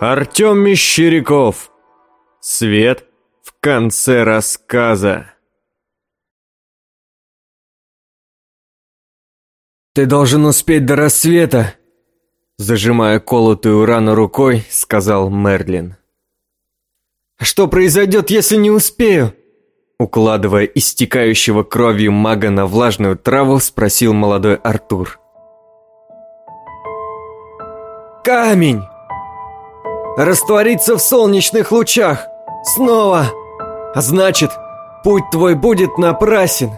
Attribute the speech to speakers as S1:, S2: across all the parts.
S1: Артем Мещеряков. Свет в конце рассказа.
S2: «Ты должен успеть до рассвета!» Зажимая колотую рану рукой, сказал Мерлин. «А что произойдет, если не успею?» Укладывая истекающего кровью мага на влажную траву, спросил молодой Артур. «Камень! Раствориться в солнечных лучах! Снова! А значит, путь твой будет напрасен!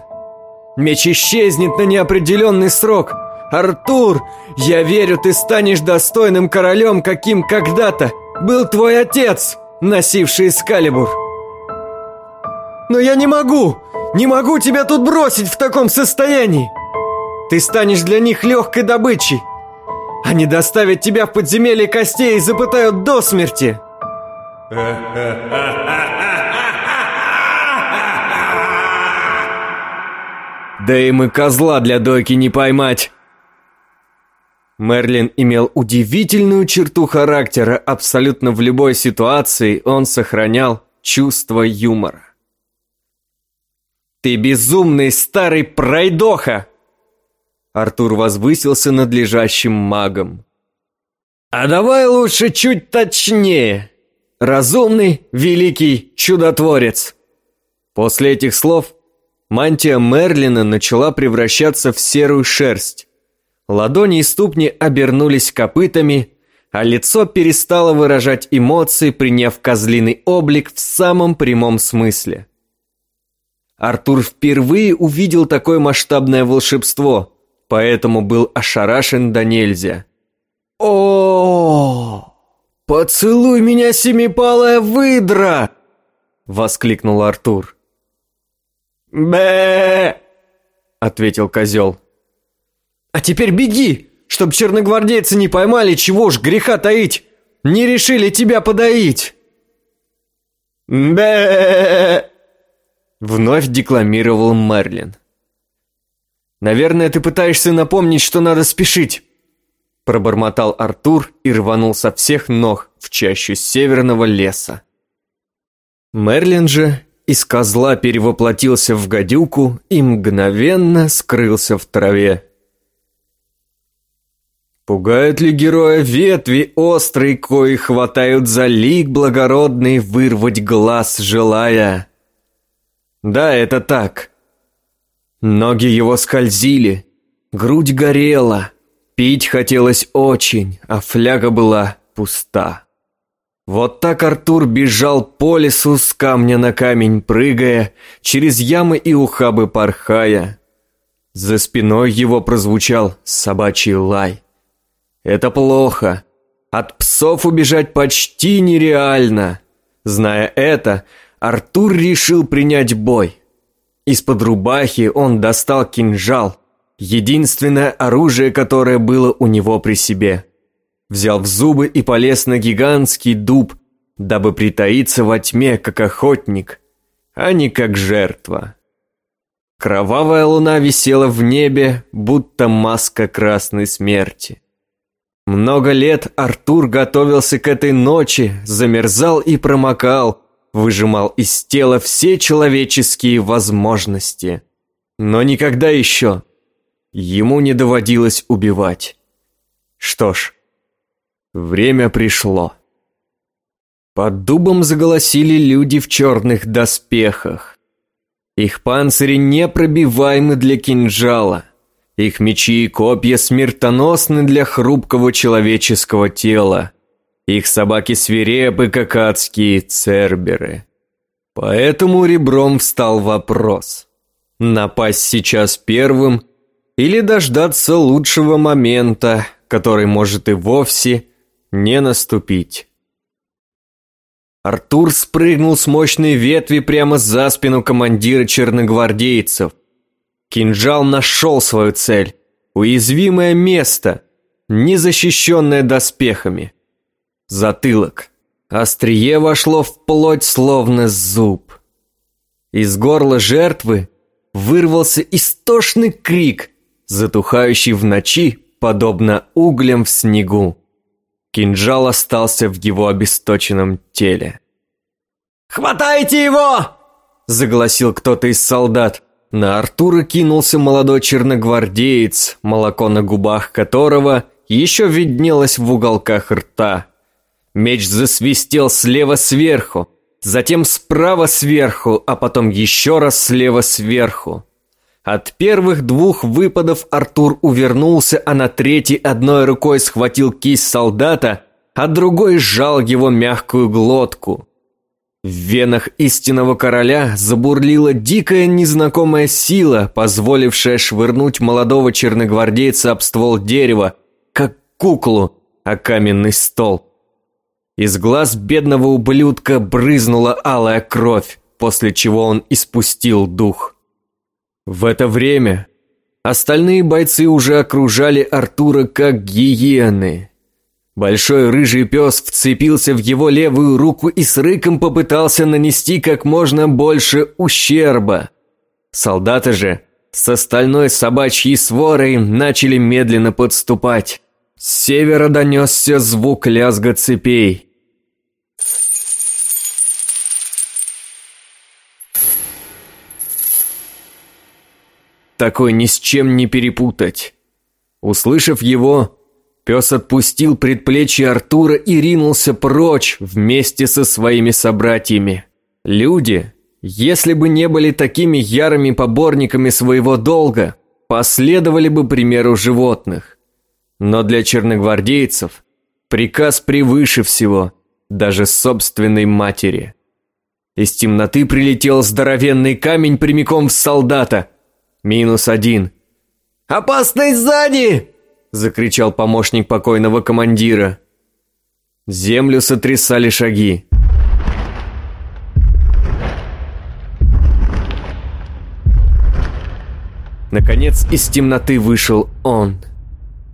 S2: Меч исчезнет на неопределенный срок! Артур, я верю, ты станешь достойным королем, каким когда-то был твой отец, носивший Эскалибур!» Но я не могу! Не могу тебя тут бросить в таком состоянии! Ты станешь для них легкой добычей! Они доставят тебя в подземелье костей и запытают до смерти!» Да им и козла для дойки не поймать. Мерлин имел удивительную черту характера. Абсолютно в любой ситуации он сохранял чувство юмора. «Ты безумный старый пройдоха!» Артур возвысился над лежащим магом. «А давай лучше чуть точнее. Разумный, великий чудотворец!» После этих слов мантия Мерлина начала превращаться в серую шерсть. Ладони и ступни обернулись копытами, а лицо перестало выражать эмоции, приняв козлиный облик в самом прямом смысле. Артур впервые увидел такое масштабное волшебство, поэтому был ошарашен до нельзя. о Поцелуй меня, семипалая выдра!» — воскликнул Артур. бе ответил козел. «А теперь беги, чтоб черногвардейцы не поймали, чего ж греха таить, не решили тебя подоить!» бе Вновь декламировал Мерлин. «Наверное, ты пытаешься напомнить, что надо спешить», пробормотал Артур и рванул со всех ног в чащу северного леса. Мерлин же из козла перевоплотился в гадюку и мгновенно скрылся в траве. Пугают ли героя ветви острые, кои хватают за лик благородный, вырвать глаз желая? Да, это так. Ноги его скользили, грудь горела, пить хотелось очень, а фляга была пуста. Вот так Артур бежал по лесу с камня на камень прыгая, через ямы и ухабы порхая. За спиной его прозвучал собачий лай. Это плохо. От псов убежать почти нереально. Зная это, Артур решил принять бой. Из-под рубахи он достал кинжал, единственное оружие, которое было у него при себе. Взял в зубы и полез на гигантский дуб, дабы притаиться во тьме, как охотник, а не как жертва. Кровавая луна висела в небе, будто маска красной смерти. Много лет Артур готовился к этой ночи, замерзал и промокал, выжимал из тела все человеческие возможности. Но никогда еще ему не доводилось убивать. Что ж, время пришло. Под дубом заголосили люди в черных доспехах. Их панцири непробиваемы для кинжала. Их мечи и копья смертоносны для хрупкого человеческого тела. Их собаки свирепы, как адские церберы. Поэтому ребром встал вопрос. Напасть сейчас первым или дождаться лучшего момента, который может и вовсе не наступить. Артур спрыгнул с мощной ветви прямо за спину командира черногвардейцев. Кинжал нашел свою цель. Уязвимое место, не защищенное доспехами затылок. Острие вошло в плоть, словно зуб. Из горла жертвы вырвался истошный крик, затухающий в ночи, подобно углям в снегу. Кинжал остался в его обесточенном теле.
S1: «Хватайте его!» – загласил кто-то из солдат.
S2: На Артура кинулся молодой черногвардеец, молоко на губах которого еще виднелось в уголках рта. Меч засвистел слева сверху, затем справа сверху, а потом еще раз слева сверху. От первых двух выпадов Артур увернулся, а на третий одной рукой схватил кисть солдата, а другой сжал его мягкую глотку. В венах истинного короля забурлила дикая незнакомая сила, позволившая швырнуть молодого черногвардейца об ствол дерева, как куклу, о каменный стол. Из глаз бедного ублюдка брызнула алая кровь, после чего он испустил дух. В это время остальные бойцы уже окружали Артура как гиены – Большой рыжий пес вцепился в его левую руку и с рыком попытался нанести как можно больше ущерба. Солдаты же с остальной собачьей сворой начали медленно подступать. С севера донесся звук лязга цепей. Такой ни с чем не перепутать. Услышав его, Пес отпустил предплечье Артура и ринулся прочь вместе со своими собратьями. Люди, если бы не были такими ярыми поборниками своего долга, последовали бы примеру животных. Но для черногвардейцев приказ превыше всего, даже собственной матери. Из темноты прилетел здоровенный камень прямиком в солдата. Минус один.
S1: «Опасный сзади!»
S2: закричал помощник покойного командира. Землю сотрясали шаги. Наконец из темноты вышел он.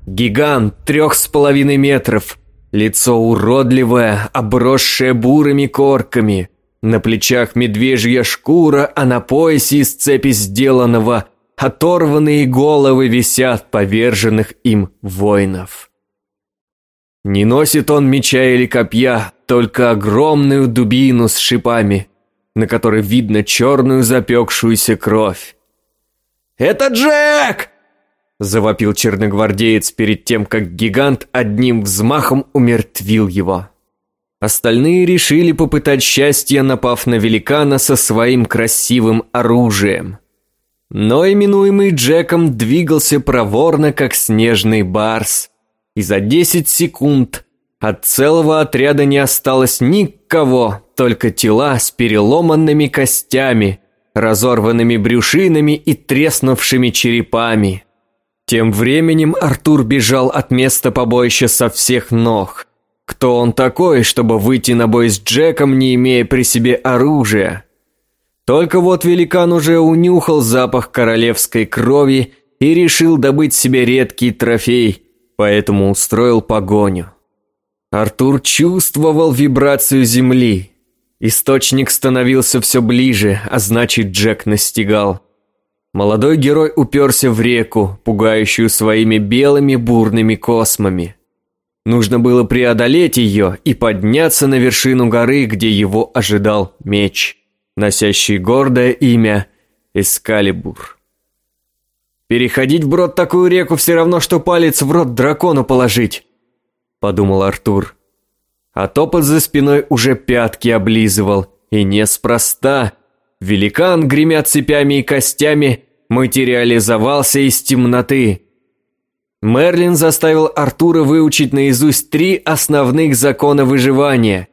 S2: Гигант трех с половиной метров, лицо уродливое, обросшее бурыми корками, на плечах медвежья шкура, а на поясе из цепи сделанного – оторванные головы висят поверженных им воинов. Не носит он меча или копья, только огромную дубину с шипами, на которой видно черную запекшуюся кровь.
S1: «Это Джек!»
S2: – завопил черногвардеец перед тем, как гигант одним взмахом умертвил его. Остальные решили попытать счастье, напав на великана со своим красивым оружием – но именуемый Джеком двигался проворно, как снежный барс. И за 10 секунд от целого отряда не осталось никого, только тела с переломанными костями, разорванными брюшинами и треснувшими черепами. Тем временем Артур бежал от места побоища со всех ног. Кто он такой, чтобы выйти на бой с Джеком, не имея при себе оружия? Только вот великан уже унюхал запах королевской крови и решил добыть себе редкий трофей, поэтому устроил погоню. Артур чувствовал вибрацию земли. Источник становился все ближе, а значит Джек настигал. Молодой герой уперся в реку, пугающую своими белыми бурными космами. Нужно было преодолеть ее и подняться на вершину горы, где его ожидал меч носящий гордое имя Эскалибур. «Переходить вброд такую реку все равно, что палец в рот дракону положить», — подумал Артур. А топот за спиной уже пятки облизывал, и неспроста. Великан, гремя цепями и костями, материализовался из темноты. Мерлин заставил Артура выучить наизусть три основных закона выживания.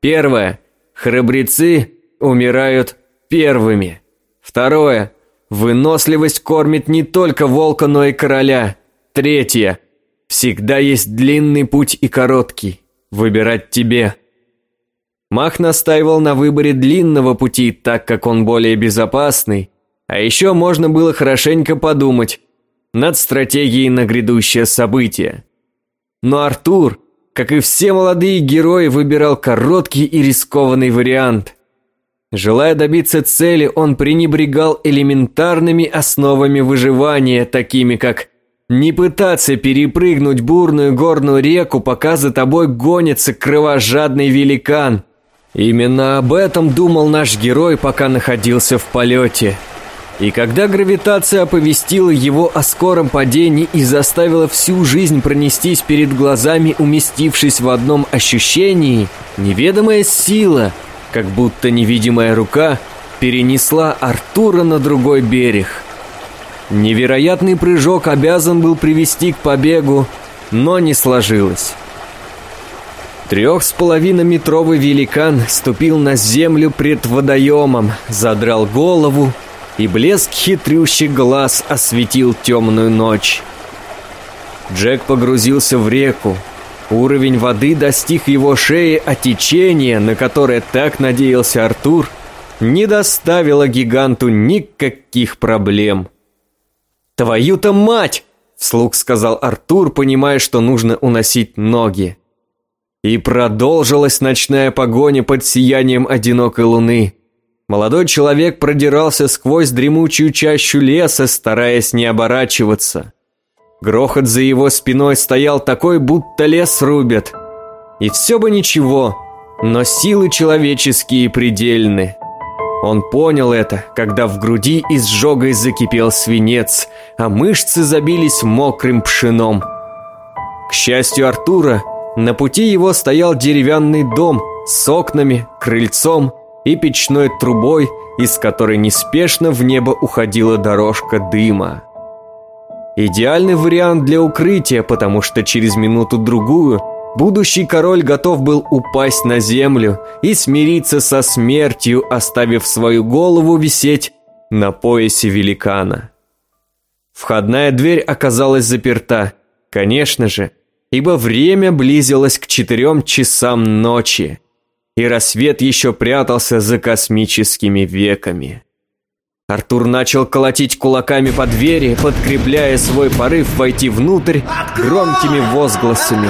S2: Первое. Храбрецы умирают первыми. Второе. Выносливость кормит не только волка, но и короля. Третье. Всегда есть длинный путь и короткий. Выбирать тебе. Мах настаивал на выборе длинного пути, так как он более безопасный. А еще можно было хорошенько подумать над стратегией на грядущее событие. Но Артур, как и все молодые герои, выбирал короткий и рискованный вариант – Желая добиться цели, он пренебрегал элементарными основами выживания, такими как не пытаться перепрыгнуть бурную горную реку, пока за тобой гонится кровожадный великан. Именно об этом думал наш герой, пока находился в полете. И когда гравитация оповестила его о скором падении и заставила всю жизнь пронестись перед глазами, уместившись в одном ощущении, неведомая сила, как будто невидимая рука, перенесла Артура на другой берег – Невероятный прыжок обязан был привести к побегу, но не сложилось. Трех с половиной метровый великан ступил на землю пред водоемом, задрал голову, и блеск хитрющий глаз осветил темную ночь. Джек погрузился в реку. Уровень воды достиг его шеи, а течение, на которое так надеялся Артур, не доставило гиганту никаких проблем. «Твою-то мать!» – вслух сказал Артур, понимая, что нужно уносить ноги. И продолжилась ночная погоня под сиянием одинокой луны. Молодой человек продирался сквозь дремучую чащу леса, стараясь не оборачиваться. Грохот за его спиной стоял такой, будто лес рубят. И все бы ничего, но силы человеческие предельны. Он понял это, когда в груди изжогой закипел свинец, а мышцы забились мокрым пшеном. К счастью Артура, на пути его стоял деревянный дом с окнами, крыльцом и печной трубой, из которой неспешно в небо уходила дорожка дыма. Идеальный вариант для укрытия, потому что через минуту-другую Будущий король готов был упасть на землю и смириться со смертью, оставив свою голову висеть на поясе великана. Входная дверь оказалась заперта, конечно же, ибо время близилось к четырем часам ночи, и рассвет еще прятался за космическими веками. Артур начал колотить кулаками по двери, подкрепляя свой порыв войти внутрь громкими возгласами.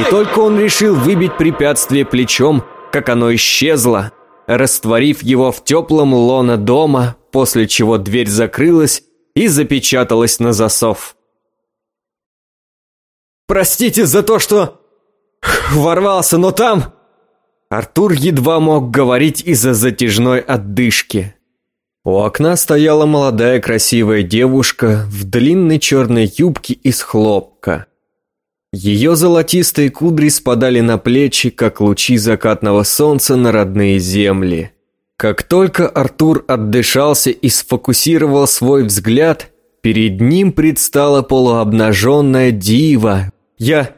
S2: И только он решил выбить препятствие плечом, как оно исчезло, растворив его в теплом лоно дома, после чего дверь закрылась и запечаталась на засов. «Простите за то, что ворвался, но там...» Артур едва мог говорить из-за затяжной отдышки. У окна стояла молодая красивая девушка в длинной черной юбке из хлопка. Ее золотистые кудри спадали на плечи, как лучи закатного солнца на родные земли. Как только Артур отдышался и сфокусировал свой взгляд, перед ним предстала полуобнаженная дива. «Я...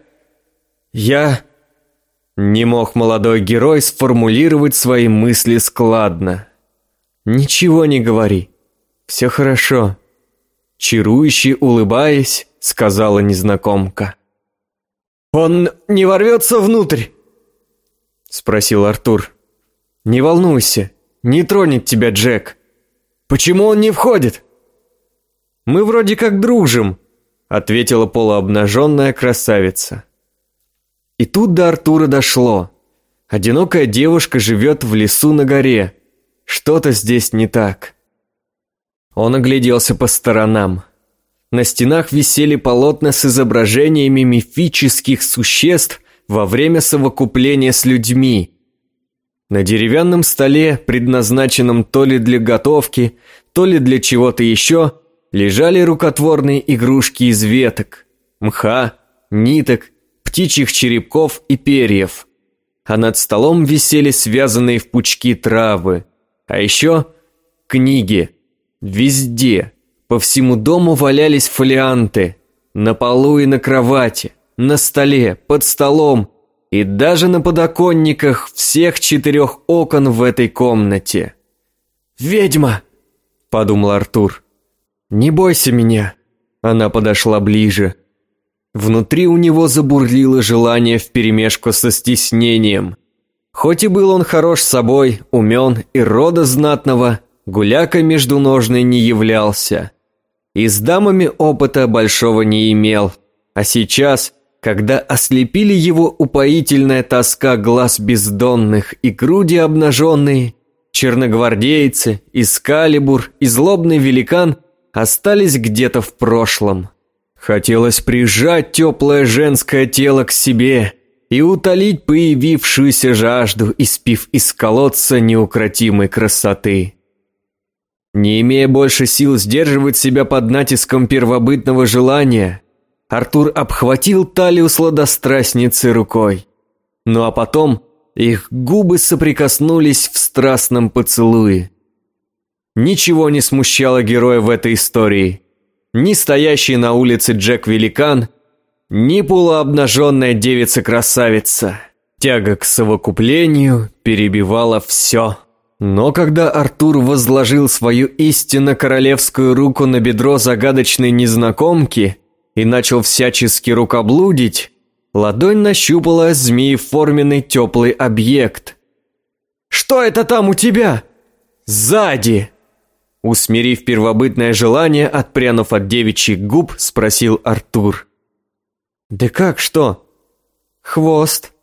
S2: я...» Не мог молодой герой сформулировать свои мысли складно. «Ничего не говори. Все хорошо». Чарующе улыбаясь, сказала незнакомка. «Он не ворвется внутрь?» Спросил Артур. «Не волнуйся, не тронет тебя Джек. Почему он не входит?» «Мы вроде как дружим», ответила полуобнаженная красавица. И тут до Артура дошло. Одинокая девушка живет в лесу на горе. Что-то здесь не так. Он огляделся по сторонам. На стенах висели полотна с изображениями мифических существ во время совокупления с людьми. На деревянном столе, предназначенном то ли для готовки, то ли для чего-то еще, лежали рукотворные игрушки из веток, мха, ниток, птичьих черепков и перьев. А над столом висели связанные в пучки травы. А еще книги. Везде. По всему дому валялись фолианты. На полу и на кровати, на столе, под столом и даже на подоконниках всех четырех окон в этой комнате. «Ведьма!» – подумал Артур. «Не бойся меня!» Она подошла ближе. Внутри у него забурлило желание вперемешку со стеснением. Хоть и был он хорош собой, умен и рода знатного, гуляка между ножной не являлся. И с дамами опыта большого не имел. А сейчас, когда ослепили его упоительная тоска глаз бездонных и груди обнаженные, черногвардейцы, искалибур и злобный великан остались где-то в прошлом. Хотелось прижать теплое женское тело к себе и утолить появившуюся жажду, испив из колодца неукротимой красоты. Не имея больше сил сдерживать себя под натиском первобытного желания, Артур обхватил талию сладострастницы рукой. Ну а потом их губы соприкоснулись в страстном поцелуе. Ничего не смущало героя в этой истории. Ни стоящий на улице Джек-великан, ни полуобнаженная девица-красавица. Тяга к совокуплению перебивала все. Но когда Артур возложил свою истинно королевскую руку на бедро загадочной незнакомки и начал всячески рукоблудить, ладонь нащупала змееформенный теплый объект. «Что это там у тебя?» «Сзади!» Усмирив первобытное желание, отпрянув от девичьих губ, спросил Артур. «Да как, что?» «Хвост».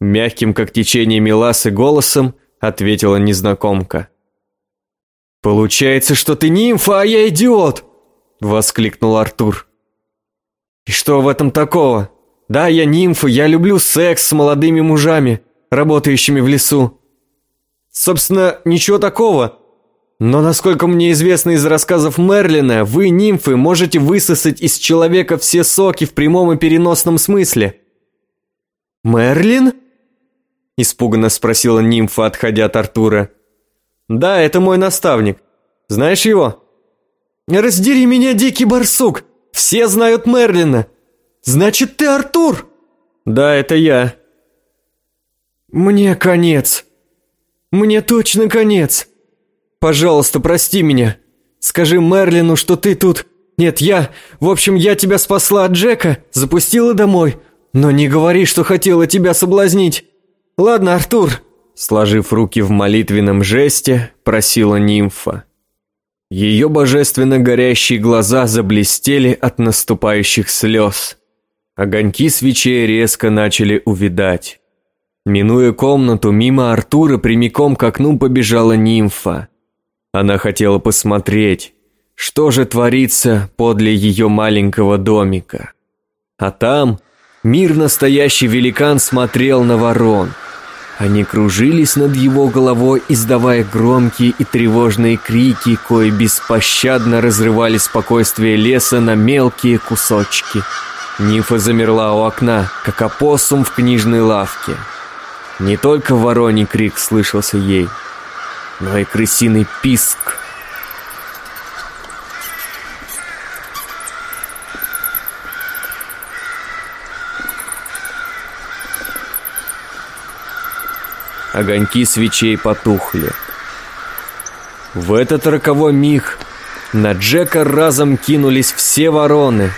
S2: Мягким, как течение меласы, голосом ответила незнакомка. «Получается, что ты нимфа, а я идиот!» Воскликнул Артур. «И что в этом такого? Да, я нимфа, я люблю секс с молодыми мужами, работающими в лесу. Собственно, ничего такого. Но насколько мне известно из рассказов Мерлина, вы, нимфы, можете высосать из человека все соки в прямом и переносном смысле. Мерлин? Испуганно спросила нимфа, отходя от Артура. Да, это мой наставник. Знаешь его? Раздери меня, дикий барсук! Все знают Мерлина. Значит, ты Артур? Да, это я. Мне конец. Мне точно конец. Пожалуйста, прости меня. Скажи Мерлину, что ты тут... Нет, я... В общем, я тебя спасла от Джека, запустила домой. Но не говори, что хотела тебя соблазнить. Ладно, Артур. Сложив руки в молитвенном жесте, просила нимфа. Ее божественно горящие глаза заблестели от наступающих слез. Огоньки свечей резко начали увидать. Минуя комнату, мимо Артура прямиком к окну побежала нимфа. Она хотела посмотреть, что же творится подле ее маленького домика. А там мир настоящий великан смотрел на ворон. Они кружились над его головой, издавая громкие и тревожные крики, кои беспощадно разрывали спокойствие леса на мелкие кусочки. Нифа замерла у окна, как опоссум в книжной лавке. Не только вороний крик слышался ей – но и крысиный писк. Огоньки свечей потухли. В этот роковой миг на Джека разом кинулись все вороны.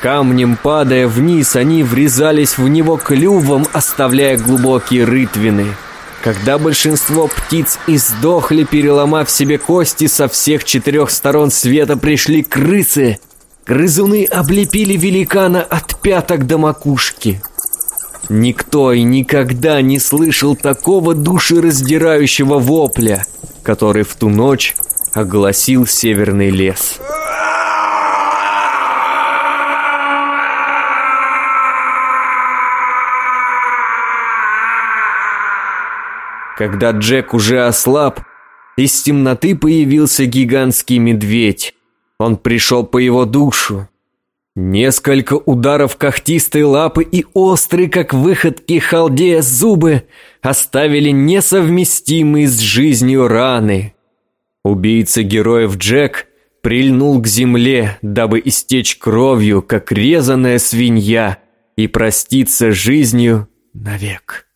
S2: Камнем падая вниз, они врезались в него клювом, оставляя глубокие рытвины. Когда большинство птиц издохли, переломав себе кости, со всех четырех сторон света пришли крысы. Грызуны облепили великана от пяток до макушки. Никто и никогда не слышал такого душераздирающего вопля, который в ту ночь огласил северный лес. Когда Джек уже ослаб, из темноты появился гигантский медведь. Он пришел по его душу. Несколько ударов когтистой лапы и острые, как выходки халдея, зубы оставили несовместимые с жизнью раны. Убийца героев Джек прильнул к земле, дабы истечь кровью, как резаная свинья, и проститься жизнью навек.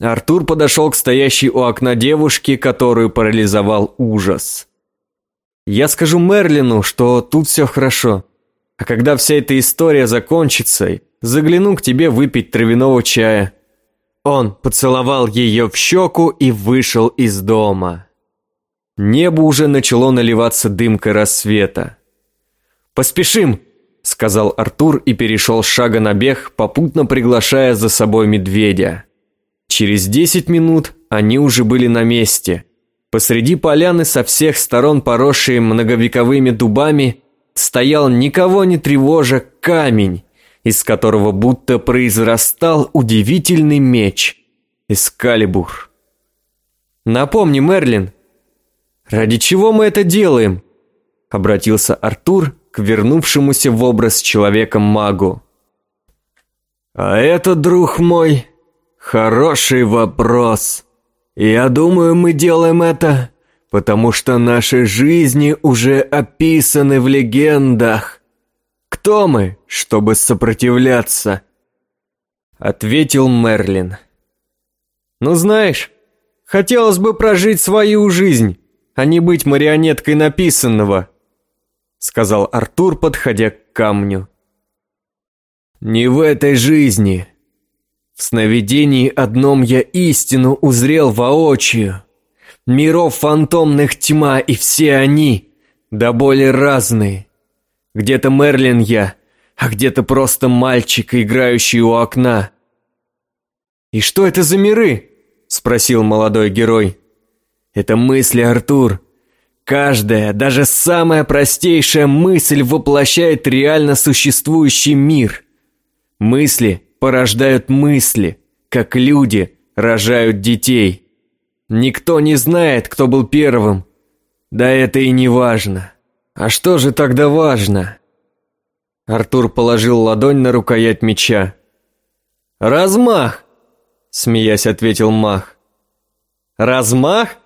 S2: Артур подошел к стоящей у окна девушке, которую парализовал ужас. «Я скажу Мерлину, что тут все хорошо. А когда вся эта история закончится, загляну к тебе выпить травяного чая». Он поцеловал ее в щеку и вышел из дома. Небо уже начало наливаться дымкой рассвета. «Поспешим!» — сказал Артур и перешел шага на бег, попутно приглашая за собой медведя. Через десять минут они уже были на месте. Посреди поляны со всех сторон поросшие многовековыми дубами стоял никого не тревожа камень, из которого будто произрастал удивительный меч – Эскалибур. «Напомни, Мерлин, ради чего мы это делаем?» – обратился Артур к вернувшемуся в образ человека-магу.
S1: «А это, друг мой, хороший вопрос. Я думаю, мы делаем это, потому что наши жизни уже описаны в легендах. Кто мы, чтобы сопротивляться?»
S2: Ответил Мерлин. «Ну знаешь, хотелось бы прожить свою жизнь, а не быть марионеткой написанного», сказал Артур, подходя к камню.
S1: «Не в этой жизни. В сновидении одном я истину узрел воочию. Миров фантомных тьма, и все они, да более разные. Где-то Мерлин я, а где-то просто мальчик, играющий у окна».
S2: «И что это за миры?» – спросил молодой герой.
S1: «Это мысли, Артур. Каждая, даже самая простейшая мысль воплощает реально существующий мир. Мысли порождают мысли, как люди рожают детей. Никто не знает, кто был первым. Да это и не важно. А что же тогда важно?
S2: Артур положил ладонь на рукоять меча. «Размах!» – смеясь ответил Мах. «Размах?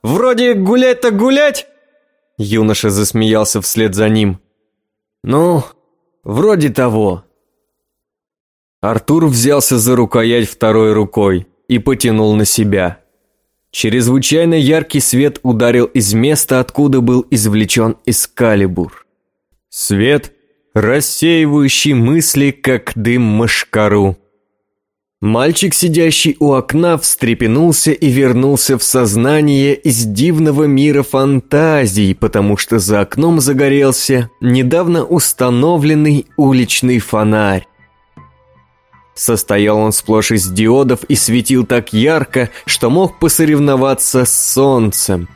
S2: Вроде гулять так гулять?» Юноша засмеялся вслед за ним.
S1: «Ну, вроде того».
S2: Артур взялся за рукоять второй рукой и потянул на себя. Чрезвычайно яркий свет ударил из места, откуда был извлечен Эскалибур. Свет, рассеивающий мысли, как дым машкару. Мальчик, сидящий у окна, встрепенулся и вернулся в сознание из дивного мира фантазий, потому что за окном загорелся недавно установленный уличный фонарь. Состоял он сплошь из диодов и светил так ярко, что мог посоревноваться с солнцем.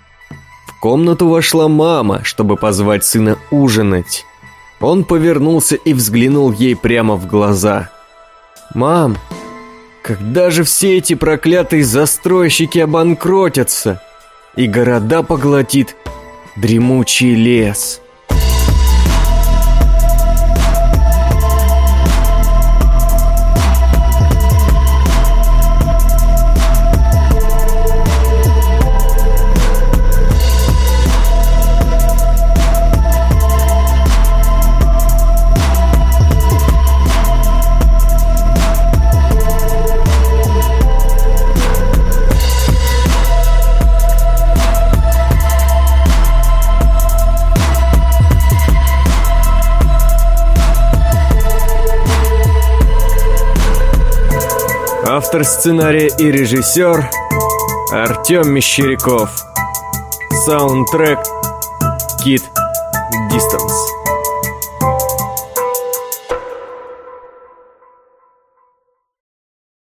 S2: В комнату вошла мама, чтобы позвать сына ужинать. Он повернулся и взглянул ей прямо в глаза. «Мам, когда же все эти проклятые застройщики обанкротятся, и города поглотит дремучий лес?» Автор сценария и режиссер Артем Мещеряков. Саундтрек Кит.